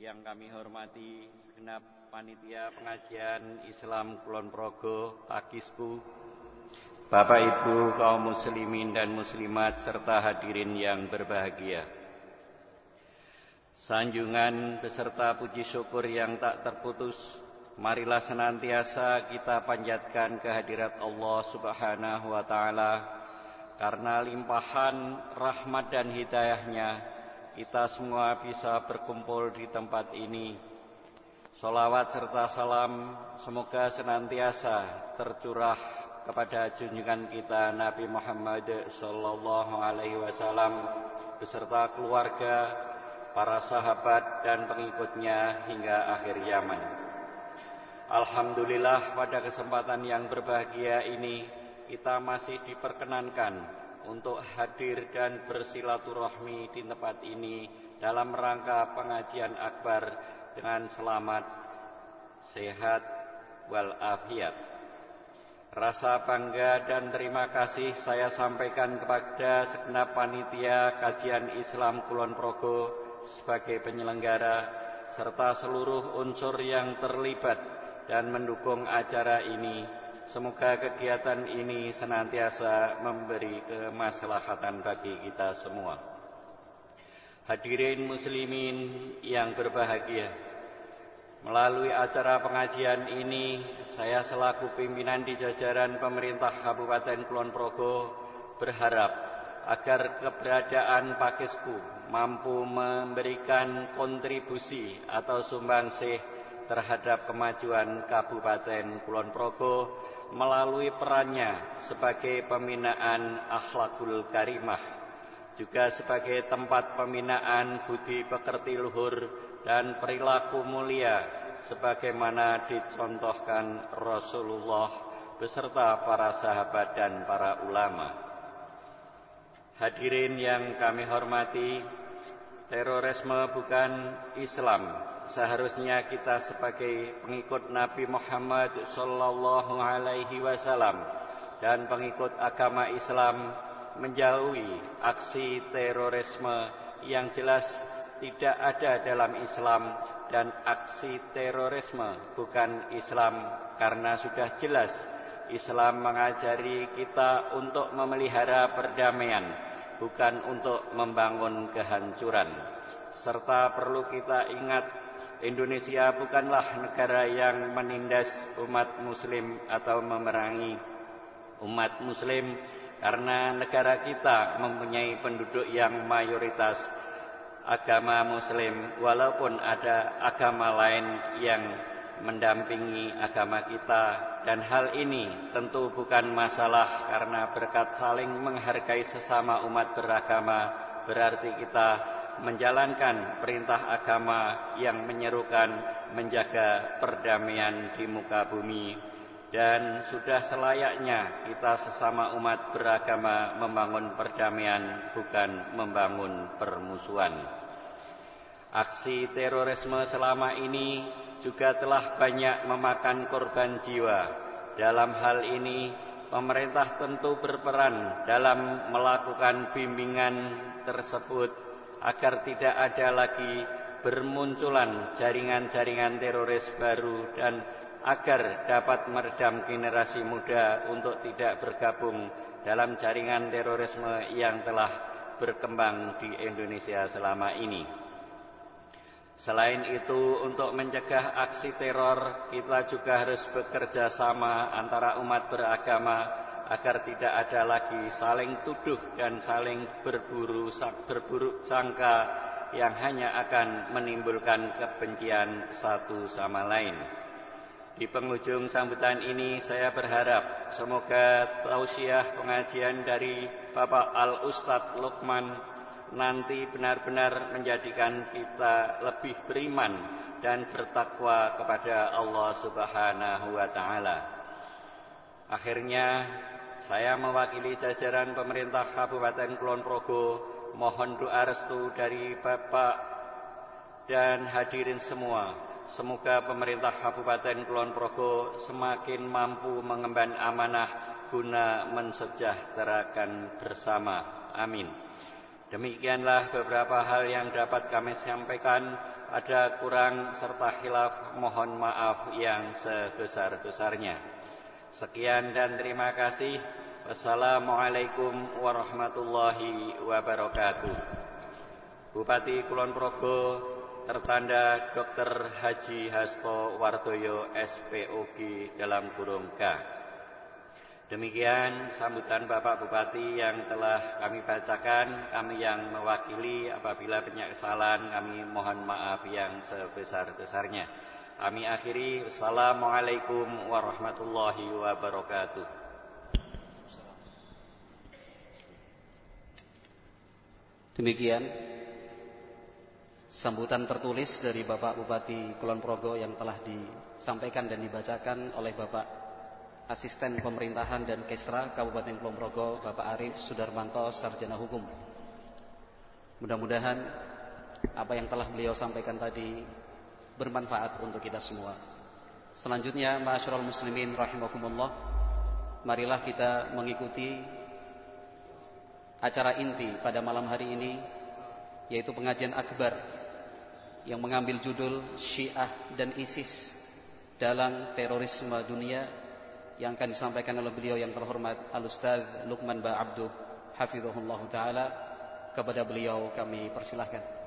yang kami hormati segenap panitia pengajian Islam Kulon Progo, Pakisku, Bapak Ibu kaum muslimin dan muslimat serta hadirin yang berbahagia. Sanjungan beserta puji syukur yang tak terputus, marilah senantiasa kita panjatkan kehadirat Allah Subhanahu wa taala karena limpahan rahmat dan hidayahnya kita semua bisa berkumpul di tempat ini. Salawat serta salam semoga senantiasa tercurah kepada junjungan kita Nabi Muhammad sallallahu alaihi wasallam beserta keluarga, para sahabat dan pengikutnya hingga akhir zaman. Alhamdulillah pada kesempatan yang berbahagia ini kita masih diperkenankan untuk hadir dan bersilaturahmi di tempat ini dalam rangka pengajian akbar dengan selamat, sehat, walafiat. Rasa bangga dan terima kasih saya sampaikan kepada segenap panitia kajian Islam Kulon Progo sebagai penyelenggara serta seluruh unsur yang terlibat dan mendukung acara ini Semoga kegiatan ini senantiasa memberi kemaslahatan bagi kita semua. Hadirin muslimin yang berbahagia, melalui acara pengajian ini saya selaku pimpinan di jajaran pemerintah Kabupaten Kulon Progo berharap agar keberadaan Pakisku mampu memberikan kontribusi atau sumbangsih terhadap kemajuan Kabupaten Kulon Progo melalui perannya sebagai pembinaan akhlakul karimah, juga sebagai tempat pembinaan budi pekerti luhur dan perilaku mulia sebagaimana dicontohkan Rasulullah beserta para sahabat dan para ulama. Hadirin yang kami hormati, terorisme bukan Islam. Seharusnya kita sebagai pengikut Nabi Muhammad sallallahu alaihi wasallam dan pengikut agama Islam menjauhi aksi terorisme yang jelas tidak ada dalam Islam dan aksi terorisme bukan Islam karena sudah jelas Islam mengajari kita untuk memelihara perdamaian bukan untuk membangun kehancuran. Serta perlu kita ingat Indonesia bukanlah negara yang menindas umat muslim atau memerangi umat muslim karena negara kita mempunyai penduduk yang mayoritas agama muslim walaupun ada agama lain yang mendampingi agama kita dan hal ini tentu bukan masalah karena berkat saling menghargai sesama umat beragama berarti kita menjalankan perintah agama yang menyerukan menjaga perdamaian di muka bumi dan sudah selayaknya kita sesama umat beragama membangun perdamaian bukan membangun permusuhan. Aksi terorisme selama ini juga telah banyak memakan korban jiwa. Dalam hal ini pemerintah tentu berperan dalam melakukan bimbingan tersebut agar tidak ada lagi bermunculan jaringan-jaringan teroris baru dan agar dapat meredam generasi muda untuk tidak bergabung dalam jaringan terorisme yang telah berkembang di Indonesia selama ini. Selain itu, untuk mencegah aksi teror, kita juga harus bekerja sama antara umat beragama agar tidak ada lagi saling tuduh dan saling berburu berburuk sangka yang hanya akan menimbulkan kebencian satu sama lain. Di penghujung sambutan ini saya berharap semoga tausiah pengajian dari Bapak Al Ustadz Lukman nanti benar-benar menjadikan kita lebih beriman dan bertakwa kepada Allah Subhanahu wa taala. Akhirnya saya mewakili jajaran pemerintah Kabupaten Kulon Progo mohon doa restu dari Bapak dan hadirin semua. Semoga pemerintah Kabupaten Kulon Progo semakin mampu mengemban amanah guna mensejahterakan bersama. Amin. Demikianlah beberapa hal yang dapat kami sampaikan. ada kurang serta khilaf mohon maaf yang sebesar-besarnya. Sekian dan terima kasih. Wassalamualaikum warahmatullahi wabarakatuh. Bupati Kulon Progo tertanda Dr. Haji Hasto Wardoyo SPOG dalam kurung K. Demikian sambutan Bapak Bupati yang telah kami bacakan, kami yang mewakili apabila banyak kesalahan kami mohon maaf yang sebesar-besarnya. Kami akhiri, Assalamualaikum warahmatullahi wabarakatuh. Demikian sambutan tertulis dari Bapak Bupati Kulon Progo yang telah disampaikan dan dibacakan oleh Bapak Asisten Pemerintahan dan Kesra Kabupaten Kulon Progo, Bapak Arif Sudarmanto, Sarjana Hukum. Mudah-mudahan apa yang telah beliau sampaikan tadi bermanfaat untuk kita semua. Selanjutnya, ma'asyiral muslimin rahimakumullah, marilah kita mengikuti acara inti pada malam hari ini yaitu pengajian akbar yang mengambil judul Syiah dan ISIS dalam terorisme dunia yang akan disampaikan oleh beliau yang terhormat Al-Ustaz Luqman Ba hafizahullah taala. Kepada beliau kami persilahkan